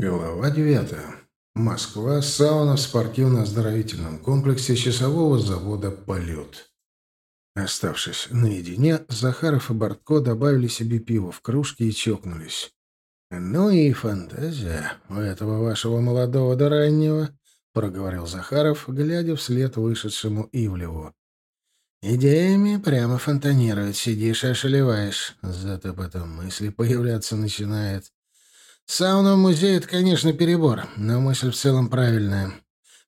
Глава девятая. Москва. Сауна в спортивно-оздоровительном комплексе часового завода «Полет». Оставшись наедине, Захаров и Бортко добавили себе пиво в кружки и чокнулись. «Ну и фантазия у этого вашего молодого да раннего», — проговорил Захаров, глядя вслед вышедшему Ивлеву. «Идеями прямо фонтанирует, сидишь и ошалеваешь, зато потом мысли появляться начинают. Сауна в музее — это, конечно, перебор, но мысль в целом правильная.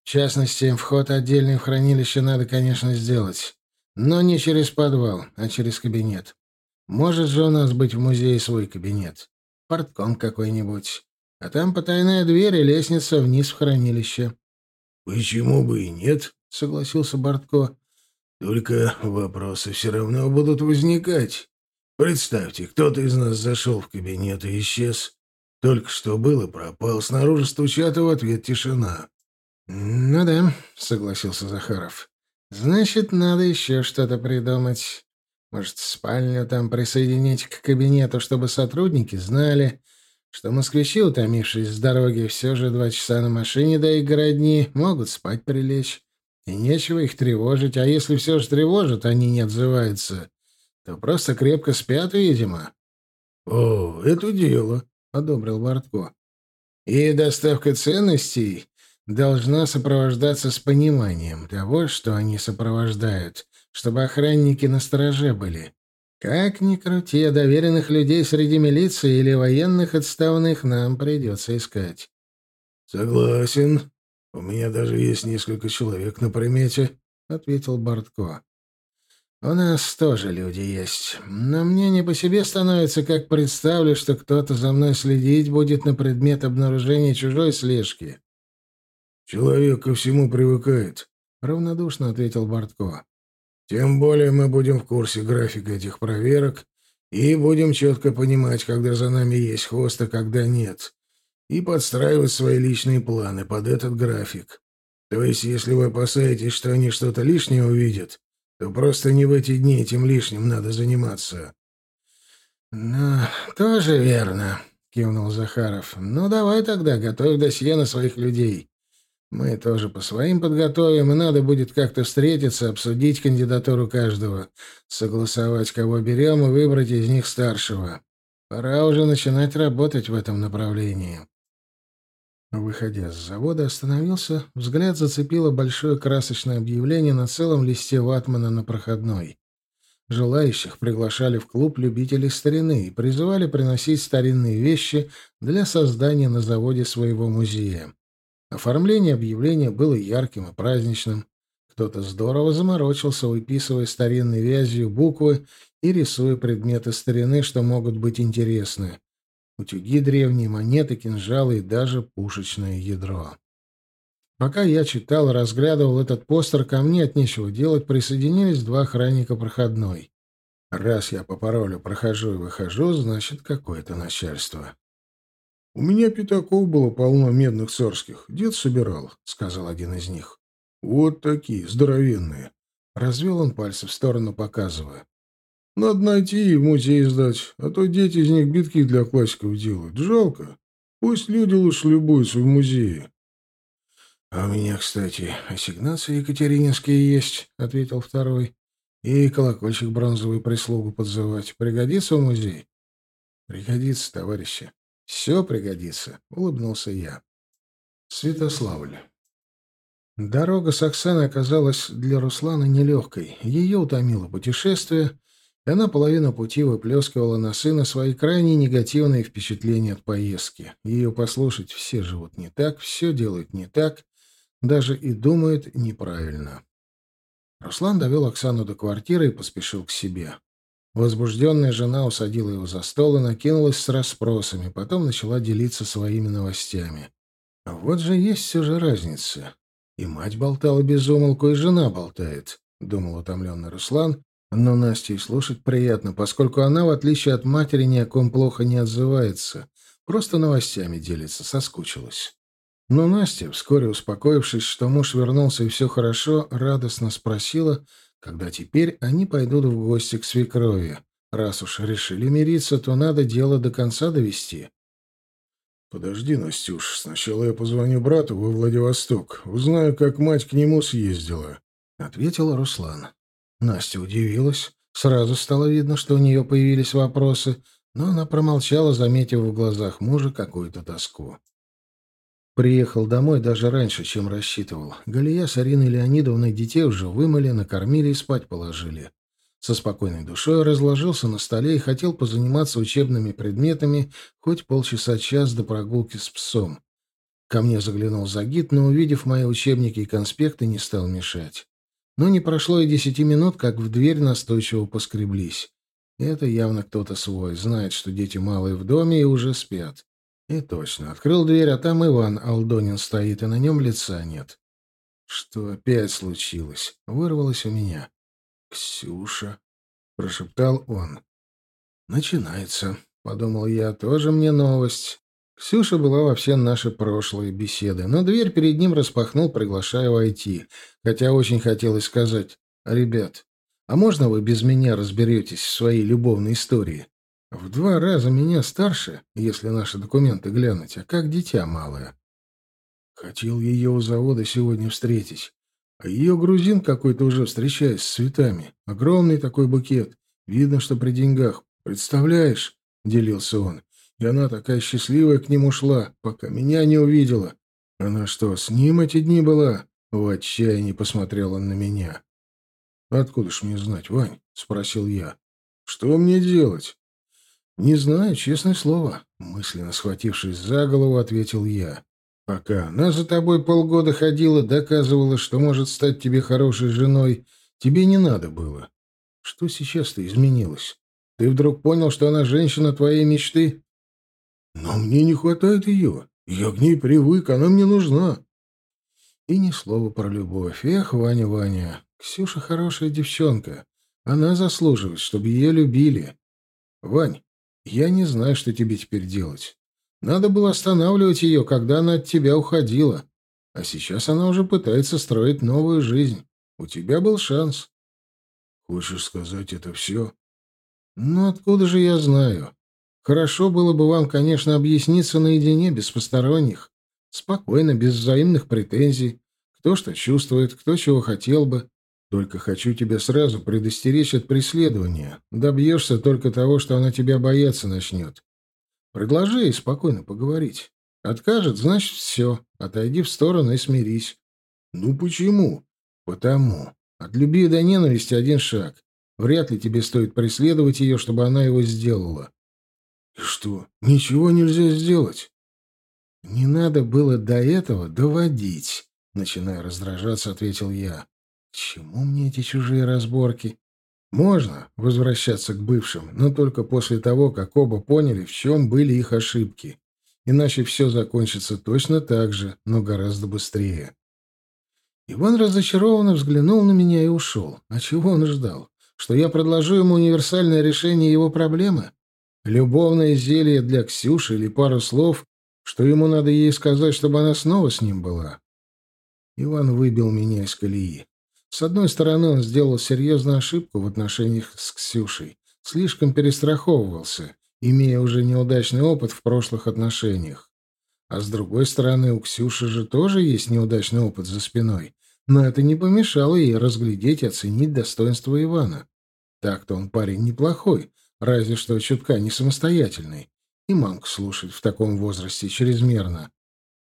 В частности, вход отдельный в хранилище надо, конечно, сделать. Но не через подвал, а через кабинет. Может же у нас быть в музее свой кабинет. Портком какой-нибудь. А там потайная дверь и лестница вниз в хранилище. — Почему бы и нет? — согласился Бортко. — Только вопросы все равно будут возникать. Представьте, кто-то из нас зашел в кабинет и исчез. Только что был и пропал. Снаружи стучат, и в ответ тишина. «Ну да», — согласился Захаров. «Значит, надо еще что-то придумать. Может, спальню там присоединить к кабинету, чтобы сотрудники знали, что москвичи, утомившись с дороги, все же два часа на машине до их городни, могут спать прилечь. И нечего их тревожить, а если все же тревожат, они не отзываются, то просто крепко спят, видимо». «О, это дело», — одобрил Бортко. «И доставка ценностей должна сопровождаться с пониманием того, что они сопровождают, чтобы охранники на стороже были. Как ни крути, а доверенных людей среди милиции или военных отставных нам придется искать». «Согласен. У меня даже есть несколько человек на примете», — ответил Бортко. «У нас тоже люди есть. Но мне не по себе становится, как представлю, что кто-то за мной следить будет на предмет обнаружения чужой слежки». «Человек ко всему привыкает», — равнодушно ответил Бортко. «Тем более мы будем в курсе графика этих проверок и будем четко понимать, когда за нами есть хвост, а когда нет, и подстраивать свои личные планы под этот график. То есть, если вы опасаетесь, что они что-то лишнее увидят, то просто не в эти дни этим лишним надо заниматься. — Ну, тоже верно, — кивнул Захаров. — Ну, давай тогда, готовь досье на своих людей. Мы тоже по своим подготовим, и надо будет как-то встретиться, обсудить кандидатуру каждого, согласовать, кого берем, и выбрать из них старшего. Пора уже начинать работать в этом направлении. Выходя с завода, остановился, взгляд зацепило большое красочное объявление на целом листе ватмана на проходной. Желающих приглашали в клуб любителей старины и призывали приносить старинные вещи для создания на заводе своего музея. Оформление объявления было ярким и праздничным. Кто-то здорово заморочился, выписывая старинной вязью буквы и рисуя предметы старины, что могут быть интересны утюги древние, монеты, кинжалы и даже пушечное ядро. Пока я читал и разглядывал этот постер, ко мне от нечего делать присоединились два охранника проходной. Раз я по паролю прохожу и выхожу, значит, какое-то начальство. — У меня пятаков было полно медных царских. Дед собирал, — сказал один из них. — Вот такие, здоровенные. Развел он пальцы в сторону, показывая. Надо найти и в музей сдать, а то дети из них битки для классиков делают. Жалко. Пусть люди лучше любуются в музее. — А у меня, кстати, ассигнации екатерининские есть, — ответил второй. — И колокольчик бронзовый прислугу подзывать. Пригодится в музей? — Пригодится, товарищи. Все пригодится, — улыбнулся я. Святославль. Дорога с Оксаной оказалась для Руслана нелегкой. Ее утомило путешествие — она половину пути выплескивала на сына свои крайне негативные впечатления от поездки. Ее послушать все живут не так, все делают не так, даже и думают неправильно. Руслан довел Оксану до квартиры и поспешил к себе. Возбужденная жена усадила его за стол и накинулась с расспросами, потом начала делиться своими новостями. Вот же есть все же разница. И мать болтала без умолку, и жена болтает, — думал утомленный Руслан, но Насте и слушать приятно, поскольку она, в отличие от матери, ни о ком плохо не отзывается, просто новостями делится, соскучилась. Но Настя, вскоре успокоившись, что муж вернулся и все хорошо, радостно спросила, когда теперь они пойдут в гости к свекрови. Раз уж решили мириться, то надо дело до конца довести. «Подожди, Настюш, сначала я позвоню брату во Владивосток, узнаю, как мать к нему съездила», — ответил Руслан. Настя удивилась. Сразу стало видно, что у нее появились вопросы, но она промолчала, заметив в глазах мужа какую-то тоску. Приехал домой даже раньше, чем рассчитывал. Галия с Ариной Леонидовной детей уже вымыли, накормили и спать положили. Со спокойной душой разложился на столе и хотел позаниматься учебными предметами хоть полчаса-час до прогулки с псом. Ко мне заглянул Загид, но, увидев мои учебники и конспекты, не стал мешать. Но не прошло и десяти минут, как в дверь настойчиво поскреблись. Это явно кто-то свой, знает, что дети малые в доме и уже спят. И точно. Открыл дверь, а там Иван Алдонин стоит, и на нем лица нет. Что опять случилось? Вырвалось у меня. «Ксюша», — прошептал он. «Начинается», — подумал я, — «тоже мне новость». Ксюша была во все наши прошлые беседы, но дверь перед ним распахнул, приглашая войти, хотя очень хотелось сказать «Ребят, а можно вы без меня разберетесь в своей любовной истории?» В два раза меня старше, если наши документы глянуть, а как дитя малое. Хотел ее у завода сегодня встретить. А ее грузин какой-то уже встречаясь с цветами. Огромный такой букет. Видно, что при деньгах. Представляешь? — делился он. И она такая счастливая к нему шла, пока меня не увидела. Она что, с ним эти дни была? В отчаянии посмотрел он на меня. «Откуда ж мне знать, Вань?» — спросил я. «Что мне делать?» «Не знаю, честное слово», — мысленно схватившись за голову, ответил я. «Пока она за тобой полгода ходила, доказывала, что может стать тебе хорошей женой, тебе не надо было. Что сейчас-то изменилось? Ты вдруг понял, что она женщина твоей мечты?» «Но мне не хватает ее. Я к ней привык, она мне нужна». И ни слова про любовь. Эх, Ваня, Ваня, Ксюша хорошая девчонка. Она заслуживает, чтобы ее любили. Вань, я не знаю, что тебе теперь делать. Надо было останавливать ее, когда она от тебя уходила. А сейчас она уже пытается строить новую жизнь. У тебя был шанс. Хочешь сказать это все? Ну, откуда же я знаю? Хорошо было бы вам, конечно, объясниться наедине, без посторонних. Спокойно, без взаимных претензий. Кто что чувствует, кто чего хотел бы. Только хочу тебя сразу предостеречь от преследования. Добьешься только того, что она тебя бояться начнет. Предложи ей спокойно поговорить. Откажет, значит, все. Отойди в сторону и смирись. Ну почему? Потому. От любви до ненависти один шаг. Вряд ли тебе стоит преследовать ее, чтобы она его сделала. И что, ничего нельзя сделать? Не надо было до этого доводить, начиная раздражаться, ответил я. Чему мне эти чужие разборки? Можно возвращаться к бывшим, но только после того, как оба поняли, в чем были их ошибки. Иначе все закончится точно так же, но гораздо быстрее. Иван разочарованно взглянул на меня и ушел. А чего он ждал? Что я предложу ему универсальное решение его проблемы? Любовное зелье для Ксюши или пару слов, что ему надо ей сказать, чтобы она снова с ним была? Иван выбил меня из колеи. С одной стороны, он сделал серьезную ошибку в отношениях с Ксюшей. Слишком перестраховывался, имея уже неудачный опыт в прошлых отношениях. А с другой стороны, у Ксюши же тоже есть неудачный опыт за спиной. Но это не помешало ей разглядеть и оценить достоинство Ивана. Так-то он парень неплохой, разве что чутка не самостоятельный. И мамку слушать в таком возрасте чрезмерно.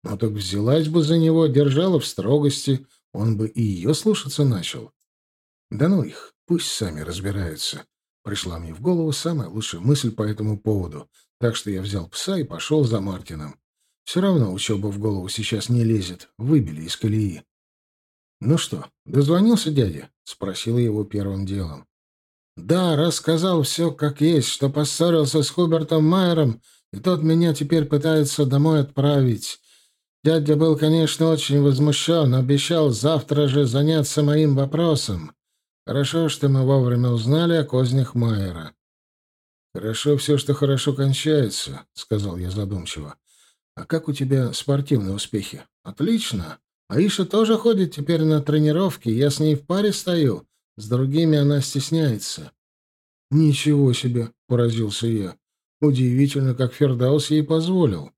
Но так взялась бы за него, держала в строгости — он бы и ее слушаться начал. Да ну их, пусть сами разбираются. Пришла мне в голову самая лучшая мысль по этому поводу, так что я взял пса и пошел за Мартином. Все равно учеба в голову сейчас не лезет, выбили из колеи. «Ну что, дозвонился дядя?» — спросил его первым делом. «Да, рассказал все как есть, что поссорился с Хубертом Майером, и тот меня теперь пытается домой отправить. Дядя был, конечно, очень возмущен, обещал завтра же заняться моим вопросом. Хорошо, что мы вовремя узнали о кознях Майера. «Хорошо все, что хорошо кончается», — сказал я задумчиво. «А как у тебя спортивные успехи?» «Отлично. Аиша тоже ходит теперь на тренировки, я с ней в паре стою. С другими она стесняется». «Ничего себе!» — поразился я. «Удивительно, как Фердаус ей позволил».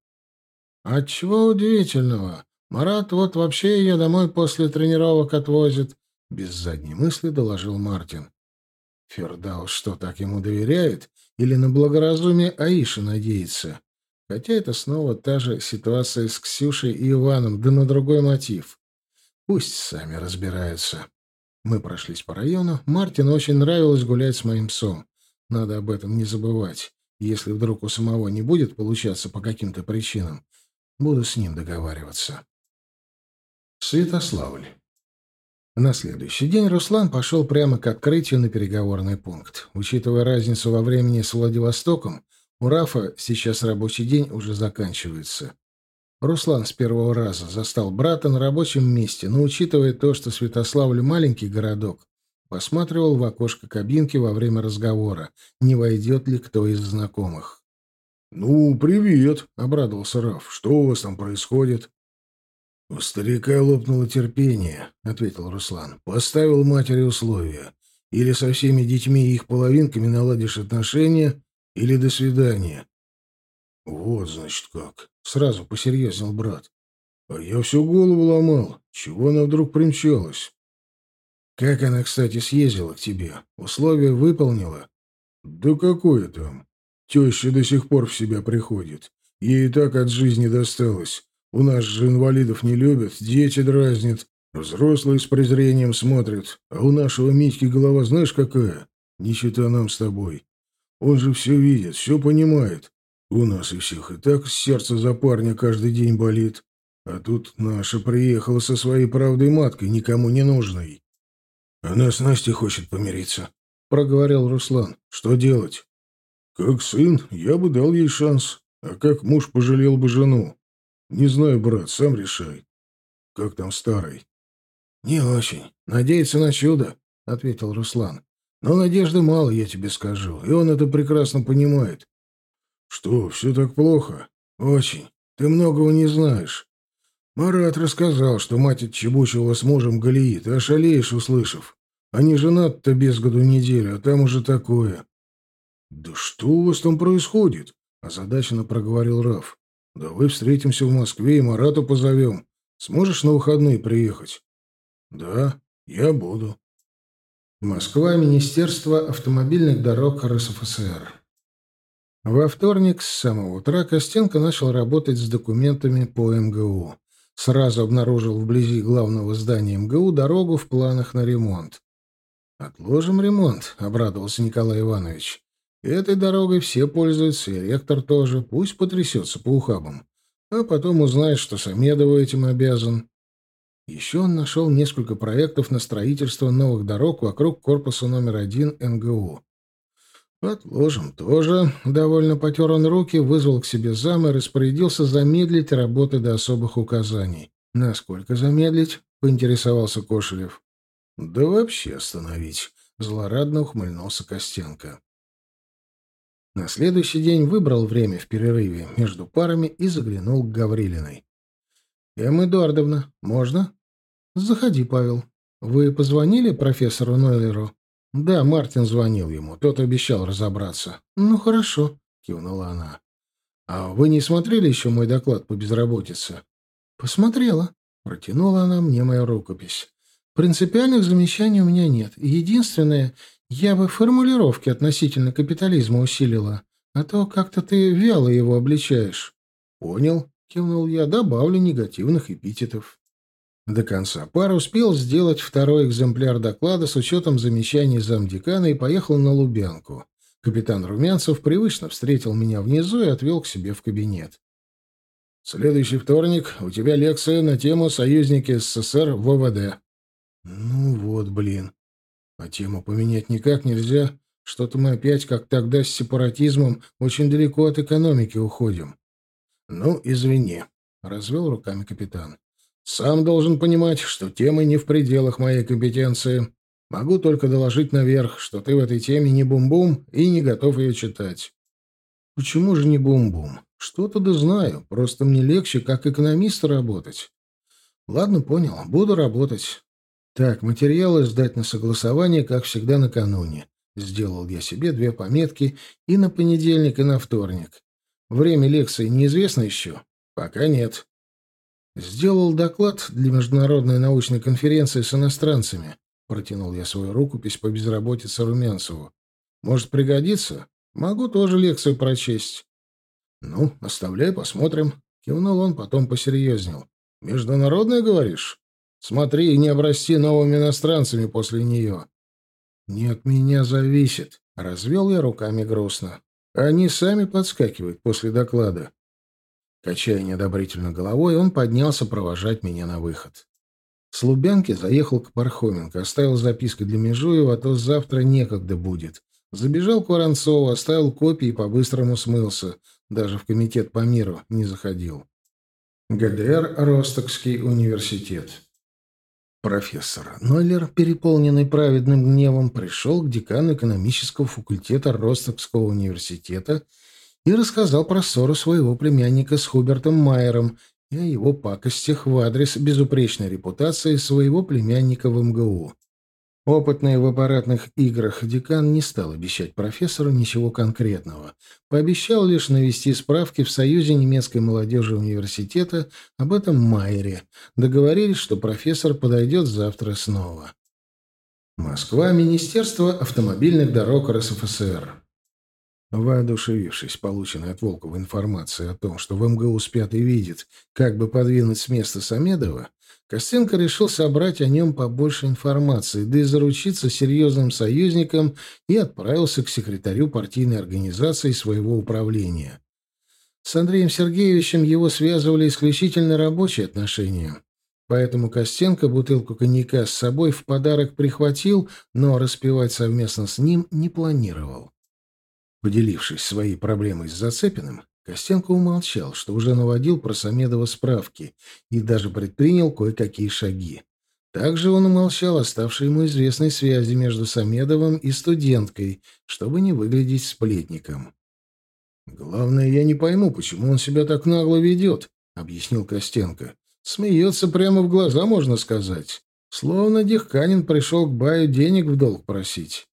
Отчего удивительного? Марат вот вообще ее домой после тренировок отвозит. Без задней мысли доложил Мартин. Фердаус что, так ему доверяет? Или на благоразумие Аиши надеется? Хотя это снова та же ситуация с Ксюшей и Иваном, да на другой мотив. Пусть сами разбираются. Мы прошлись по району. Мартину очень нравилось гулять с моим псом. Надо об этом не забывать. Если вдруг у самого не будет получаться по каким-то причинам, буду с ним договариваться. Святославль. На следующий день Руслан пошел прямо к открытию на переговорный пункт. Учитывая разницу во времени с Владивостоком, у Рафа сейчас рабочий день уже заканчивается. Руслан с первого раза застал брата на рабочем месте, но, учитывая то, что Святославль маленький городок, посматривал в окошко кабинки во время разговора, не войдет ли кто из знакомых. «Ну, привет!» — обрадовался Раф. «Что у вас там происходит?» «У старика лопнуло терпение», — ответил Руслан. «Поставил матери условия. Или со всеми детьми и их половинками наладишь отношения, или до свидания». «Вот, значит, как!» — сразу посерьезнел брат. «А я всю голову ломал. Чего она вдруг примчалась?» «Как она, кстати, съездила к тебе? Условия выполнила?» «Да какое там? Теща до сих пор в себя приходит. Ей и так от жизни досталось. У нас же инвалидов не любят, дети дразнят, взрослые с презрением смотрят. А у нашего Митьки голова знаешь какая? Не считай нам с тобой. Он же все видит, все понимает. У нас и всех и так сердце за парня каждый день болит. А тут наша приехала со своей правдой маткой, никому не нужной. Она с Настей хочет помириться, — проговорил Руслан. Что делать? Как сын, я бы дал ей шанс. А как муж пожалел бы жену? «Не знаю, брат, сам решай. Как там старый?» «Не очень. Надеется на чудо», — ответил Руслан. «Но надежды мало, я тебе скажу, и он это прекрасно понимает». «Что, все так плохо?» «Очень. Ты многого не знаешь. Марат рассказал, что мать отчебучила с мужем Галии. Ты ошалеешь, услышав. Они женаты-то без году неделю, а там уже такое». «Да что у вас там происходит?» — озадаченно проговорил Раф. Давай встретимся в Москве и Марату позовем. Сможешь на выходные приехать? Да, я буду. Москва, Министерство автомобильных дорог РСФСР. Во вторник с самого утра Костенко начал работать с документами по МГУ. Сразу обнаружил вблизи главного здания МГУ дорогу в планах на ремонт. «Отложим ремонт», — обрадовался Николай Иванович. Этой дорогой все пользуются, и ректор тоже. Пусть потрясется по ухабам. А потом узнает, что Самедову этим обязан. Еще он нашел несколько проектов на строительство новых дорог вокруг корпуса номер один МГУ. Отложим тоже. Довольно потер он руки, вызвал к себе зам и распорядился замедлить работы до особых указаний. «Насколько замедлить?» — поинтересовался Кошелев. «Да вообще остановить», — злорадно ухмыльнулся Костенко. На следующий день выбрал время в перерыве между парами и заглянул к Гаврилиной. «Эмма Эдуардовна, можно?» «Заходи, Павел. Вы позвонили профессору Нойлеру?» «Да, Мартин звонил ему. Тот обещал разобраться». «Ну, хорошо», — кивнула она. «А вы не смотрели еще мой доклад по безработице?» «Посмотрела», — протянула она мне мою рукопись. «Принципиальных замечаний у меня нет. Единственное, я бы формулировки относительно капитализма усилила, а то как-то ты вяло его обличаешь. Понял, кивнул я, добавлю негативных эпитетов. До конца пар успел сделать второй экземпляр доклада с учетом замечаний замдекана и поехал на Лубянку. Капитан Румянцев привычно встретил меня внизу и отвел к себе в кабинет. «Следующий вторник у тебя лекция на тему «Союзники СССР в ОВД». «Ну вот, блин. А тему поменять никак нельзя. Что-то мы опять, как тогда с сепаратизмом, очень далеко от экономики уходим. Ну, извини, — развел руками капитан. Сам должен понимать, что темы не в пределах моей компетенции. Могу только доложить наверх, что ты в этой теме не бум-бум и не готов ее читать. Почему же не бум-бум? Что-то да знаю, просто мне легче как экономист работать. Ладно, понял, буду работать. Так, материалы сдать на согласование, как всегда, накануне. Сделал я себе две пометки и на понедельник, и на вторник. Время лекции неизвестно еще. Пока нет. Сделал доклад для международной научной конференции с иностранцами. Протянул я свою рукопись по безработице Румянцеву. Может, пригодится? Могу тоже лекцию прочесть. Ну, оставляй, посмотрим. Кивнул он, потом посерьезнел. Международная, говоришь? Смотри и не обрасти новыми иностранцами после нее. Не от меня зависит. Развел я руками грустно. Они сами подскакивают после доклада. Качая неодобрительно головой, он поднялся провожать меня на выход. С Лубянки заехал к Пархоменко, оставил записку для Межуева, а то завтра некогда будет. Забежал к Воронцову, оставил копии и по-быстрому смылся. Даже в комитет по миру не заходил. ГДР Ростокский университет. Профессор Нойлер, переполненный праведным гневом, пришел к декану экономического факультета Ростокского университета и рассказал про ссору своего племянника с Хубертом Майером и о его пакостях в адрес безупречной репутации своего племянника в МГУ. Опытный в аппаратных играх декан не стал обещать профессору ничего конкретного. Пообещал лишь навести справки в Союзе немецкой молодежи университета об этом Майере. Договорились, что профессор подойдет завтра снова. Москва, Министерство автомобильных дорог РСФСР. Воодушевившись полученной от Волкова информацией о том, что в МГУ спят и видят, как бы подвинуть с места Самедова, Костенко решил собрать о нем побольше информации, да и заручиться серьезным союзником и отправился к секретарю партийной организации своего управления. С Андреем Сергеевичем его связывали исключительно рабочие отношения. Поэтому Костенко бутылку коньяка с собой в подарок прихватил, но распивать совместно с ним не планировал. Поделившись своей проблемой с Зацепиным, Костенко умолчал, что уже наводил про Самедова справки и даже предпринял кое-какие шаги. Также он умолчал оставшие ему известной связи между Самедовым и студенткой, чтобы не выглядеть сплетником. «Главное, я не пойму, почему он себя так нагло ведет», — объяснил Костенко. «Смеется прямо в глаза, можно сказать. Словно Дихканин пришел к Баю денег в долг просить.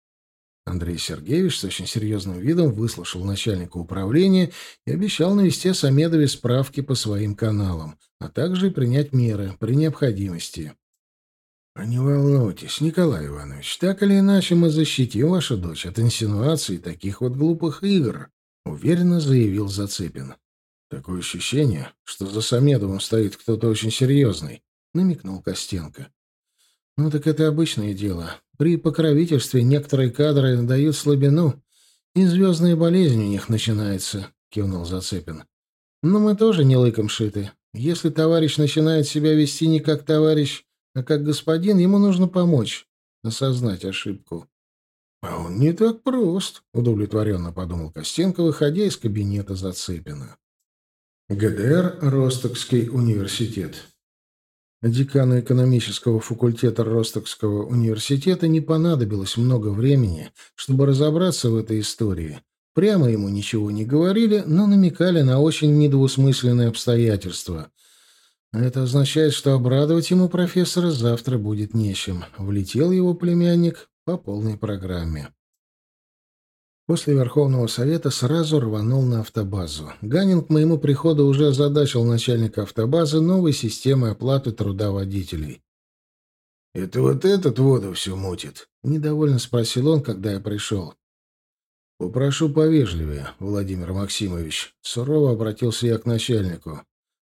Андрей Сергеевич с очень серьезным видом выслушал начальника управления и обещал навести Самедове справки по своим каналам, а также принять меры при необходимости. «А не волнуйтесь, Николай Иванович, так или иначе мы защитим вашу дочь от инсинуаций таких вот глупых игр», — уверенно заявил Зацепин. «Такое ощущение, что за Самедовым стоит кто-то очень серьезный», — намекнул Костенко. «Ну так это обычное дело. При покровительстве некоторые кадры дают слабину, и звездная болезнь у них начинается», — кивнул Зацепин. «Но мы тоже не лыком шиты. Если товарищ начинает себя вести не как товарищ, а как господин, ему нужно помочь осознать ошибку». «А он не так прост», — удовлетворенно подумал Костенко, выходя из кабинета Зацепина. ГДР Ростокский университет. Декану экономического факультета Ростокского университета не понадобилось много времени, чтобы разобраться в этой истории. Прямо ему ничего не говорили, но намекали на очень недвусмысленные обстоятельства. Это означает, что обрадовать ему профессора завтра будет нечем. Влетел его племянник по полной программе. После Верховного Совета сразу рванул на автобазу. Ганин к моему приходу уже озадачил начальника автобазы новой системой оплаты труда водителей. «Это вот этот воду все мутит?» — недовольно спросил он, когда я пришел. «Попрошу повежливее, Владимир Максимович», — сурово обратился я к начальнику.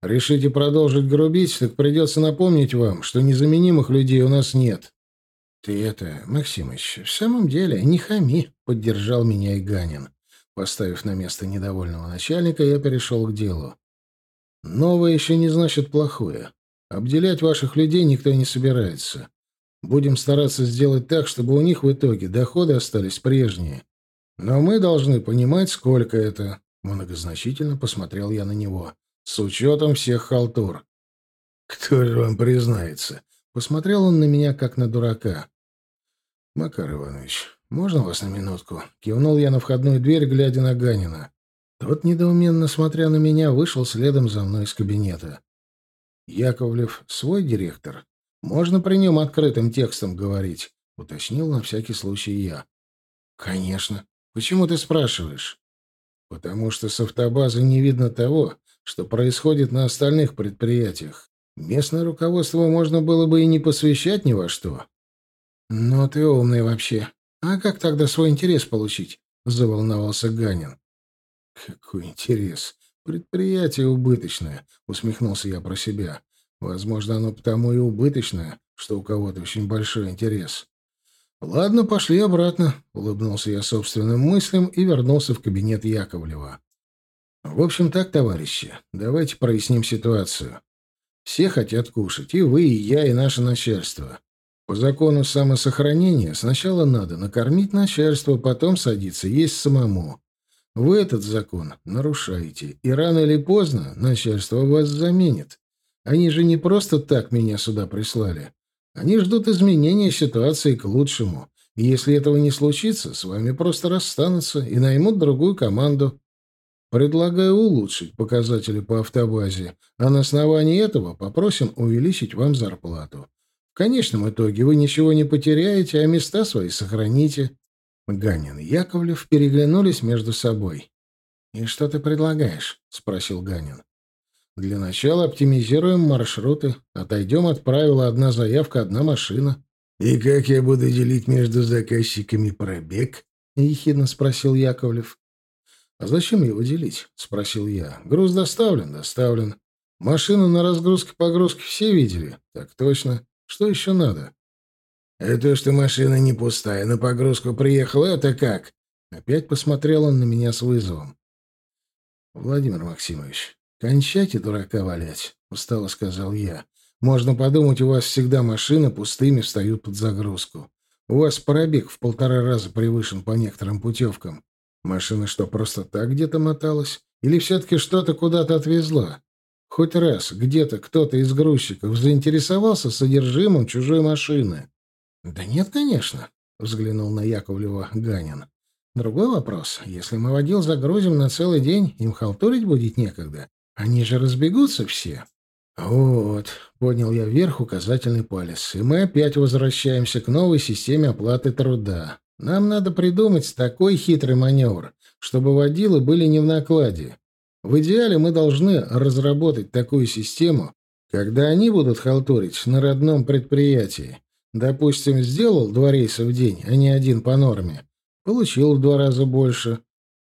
«Решите продолжить грубить, так придется напомнить вам, что незаменимых людей у нас нет». «Ты это, Максимыч, в самом деле не хами», — поддержал меня Иганин. Поставив на место недовольного начальника, я перешел к делу. «Новое еще не значит плохое. Обделять ваших людей никто не собирается. Будем стараться сделать так, чтобы у них в итоге доходы остались прежние. Но мы должны понимать, сколько это». Многозначительно посмотрел я на него. «С учетом всех халтур». «Кто же вам признается?» Посмотрел он на меня, как на дурака. «Макар Иванович, можно вас на минутку?» Кивнул я на входную дверь, глядя на Ганина. Тот, недоуменно смотря на меня, вышел следом за мной из кабинета. «Яковлев свой директор? Можно при нем открытым текстом говорить?» — уточнил на всякий случай я. «Конечно. Почему ты спрашиваешь?» «Потому что с автобазы не видно того, что происходит на остальных предприятиях. Местное руководство можно было бы и не посвящать ни во что. «Но ты умный вообще. А как тогда свой интерес получить?» — заволновался Ганин. «Какой интерес? Предприятие убыточное», — усмехнулся я про себя. «Возможно, оно потому и убыточное, что у кого-то очень большой интерес». «Ладно, пошли обратно», — улыбнулся я собственным мыслям и вернулся в кабинет Яковлева. «В общем так, товарищи, давайте проясним ситуацию. Все хотят кушать, и вы, и я, и наше начальство. По закону самосохранения сначала надо накормить начальство, потом садиться есть самому. Вы этот закон нарушаете, и рано или поздно начальство вас заменит. Они же не просто так меня сюда прислали. Они ждут изменения ситуации к лучшему. И если этого не случится, с вами просто расстанутся и наймут другую команду. Предлагаю улучшить показатели по автобазе, а на основании этого попросим увеличить вам зарплату. Конечном итоге вы ничего не потеряете, а места свои сохраните. Ганин и Яковлев переглянулись между собой. «И что ты предлагаешь?» — спросил Ганин. «Для начала оптимизируем маршруты, отойдем от правила «одна заявка, одна машина». «И как я буду делить между заказчиками пробег?» — ехидно спросил Яковлев. «А зачем его делить?» — спросил я. «Груз доставлен, доставлен. Машину на разгрузке-погрузке все видели? Так точно. Что еще надо?» «Это что машина не пустая, на погрузку приехала, это как?» Опять посмотрел он на меня с вызовом. «Владимир Максимович, кончайте дурака валять», — устало сказал я. «Можно подумать, у вас всегда машины пустыми встают под загрузку. У вас пробег в полтора раза превышен по некоторым путевкам. Машина что, просто так где-то моталась? Или все-таки что-то куда-то отвезла? Хоть раз где-то кто-то из грузчиков заинтересовался содержимым чужой машины? Да нет, конечно, взглянул на Яковлева Ганин. Другой вопрос. Если мы водил загрузим на целый день, им халтурить будет некогда. Они же разбегутся все. Вот, поднял я вверх указательный палец, и мы опять возвращаемся к новой системе оплаты труда. Нам надо придумать такой хитрый маневр, чтобы водилы были не в накладе. В идеале мы должны разработать такую систему, когда они будут халтурить на родном предприятии. Допустим, сделал два рейса в день, а не один по норме. Получил в два раза больше.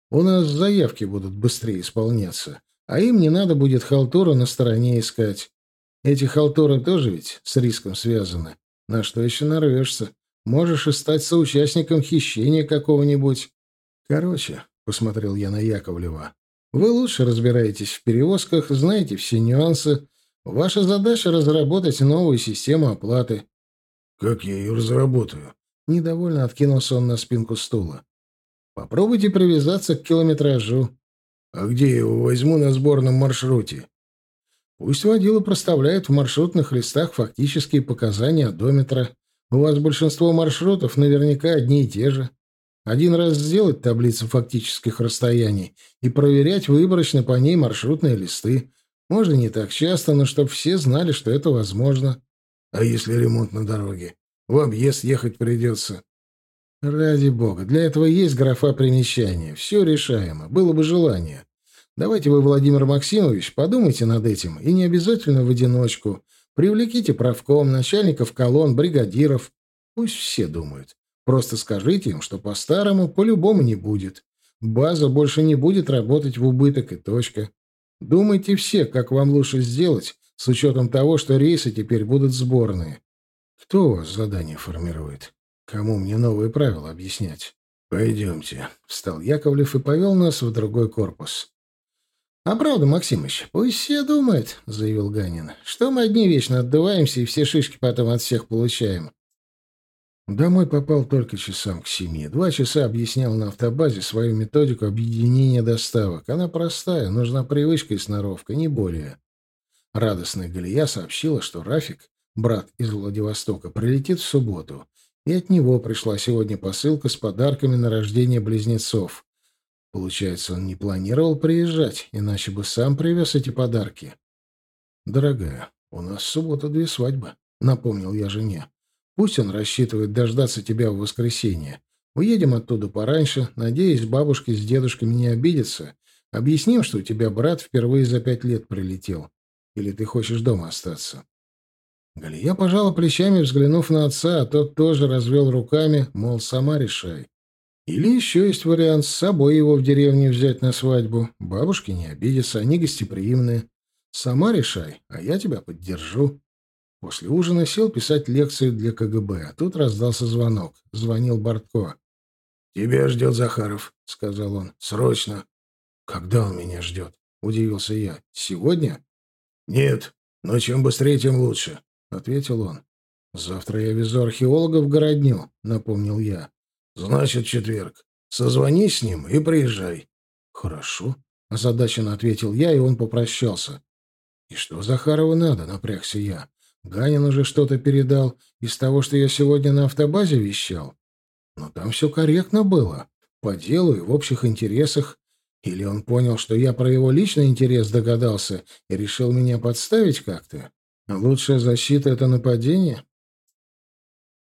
У нас заявки будут быстрее исполняться, а им не надо будет халтуру на стороне искать. Эти халтуры тоже ведь с риском связаны. На что еще нарвешься? Можешь и стать соучастником хищения какого-нибудь. Короче, — посмотрел я на Яковлева, — вы лучше разбираетесь в перевозках, знаете все нюансы. Ваша задача — разработать новую систему оплаты. — Как я ее разработаю? Недовольно откинулся он на спинку стула. Попробуйте привязаться к километражу. А где я его возьму на сборном маршруте? Пусть водила проставляет в маршрутных листах фактические показания одометра. У вас большинство маршрутов наверняка одни и те же. Один раз сделать таблицу фактических расстояний и проверять выборочно по ней маршрутные листы. Можно не так часто, но чтобы все знали, что это возможно. А если ремонт на дороге? В объезд ехать придется. Ради бога, для этого есть графа примещания. Все решаемо. Было бы желание. Давайте вы, Владимир Максимович, подумайте над этим. И не обязательно в одиночку. Привлеките правком, начальников колонн, бригадиров. Пусть все думают. Просто скажите им, что по-старому по-любому не будет. База больше не будет работать в убыток и точка. Думайте все, как вам лучше сделать, с учетом того, что рейсы теперь будут сборные. Кто у вас задание формирует? Кому мне новые правила объяснять? Пойдемте. Встал Яковлев и повел нас в другой корпус. — А правда, Максимыч, пусть все думают, — заявил Ганин, — что мы одни вечно отдуваемся и все шишки потом от всех получаем. Домой попал только часам к семи. Два часа объяснял на автобазе свою методику объединения доставок. Она простая, нужна привычка и сноровка, не более. Радостная Галия сообщила, что Рафик, брат из Владивостока, прилетит в субботу, и от него пришла сегодня посылка с подарками на рождение близнецов. Получается, он не планировал приезжать, иначе бы сам привез эти подарки. «Дорогая, у нас в субботу две свадьбы», — напомнил я жене. «Пусть он рассчитывает дождаться тебя в воскресенье. Уедем оттуда пораньше, надеюсь, бабушки с дедушками не обидятся, Объясним, что у тебя брат впервые за пять лет прилетел. Или ты хочешь дома остаться?» Галия пожала плечами, взглянув на отца, а тот тоже развел руками, мол, сама решай. Или еще есть вариант с собой его в деревню взять на свадьбу. Бабушки не обидятся, они гостеприимные. Сама решай, а я тебя поддержу. После ужина сел писать лекцию для КГБ, а тут раздался звонок. Звонил Бортко. «Тебя ждет Захаров», — сказал он. «Срочно». «Когда он меня ждет?» — удивился я. «Сегодня?» «Нет, но чем быстрее, тем лучше», — ответил он. «Завтра я везу археолога в городню», — напомнил я. «Значит, четверг. Созвонись с ним и приезжай». «Хорошо», — озадаченно ответил я, и он попрощался. «И что Захарову надо?» — напрягся я. «Ганин уже что-то передал из того, что я сегодня на автобазе вещал. Но там все корректно было. По делу и в общих интересах. Или он понял, что я про его личный интерес догадался и решил меня подставить как-то? Лучшая защита — это нападение?»